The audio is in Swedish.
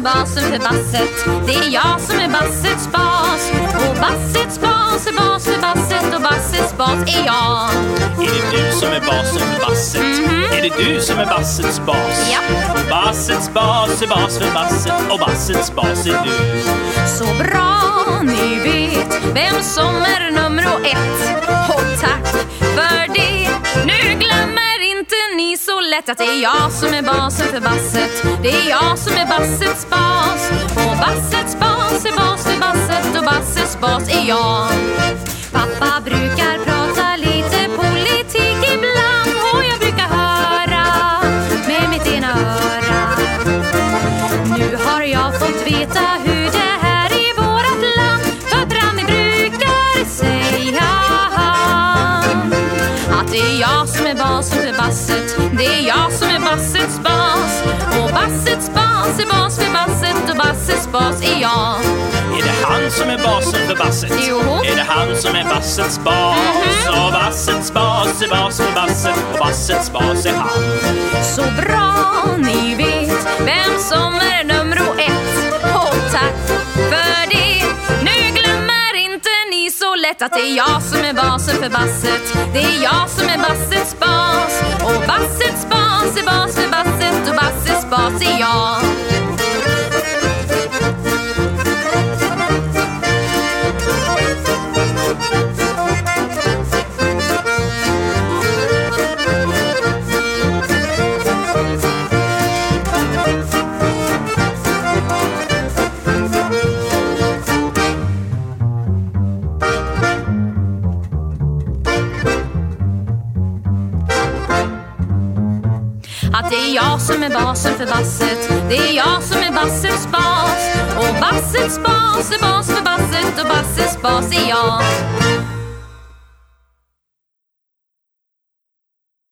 är basen för basset. Det är jag som är bassets bas. Och bassets bas är bas för basset och bassets bas är jag. Är det du som är basen för basset? Är det du som är bassets bas? Japp. Bassets bas är bas för basset och bassets bas är du. Så bra ni vet vem som är nummer ett. Vet att det är jag som är basen för basset. Det är jag som är bassets bas. Och bassets bas är bas för basset och bassets bas är jag. Pappa brukar prata lite politik ibland och jag brukar höra med mitt ena öra. Nu har jag fått veta hur det är jag som är basen för basset Det är jag som är bassets bas Och bassets bas är bas för basset Och bassets bas är jag Är det han som är basen för basset? Jo. Är det han som är bassets bas? Och bassets bas är bas för basset och bassets bas är han. Ni att det är jag som är basen för basset. Det är jag som är bassets bas. Och bassets bas är bas för basset. Och bassets bas är jag. Det är jag som är basen för basset. Det är jag som är bassets bas. Och bassets bas är bas för basset. Och bassets bas är jag.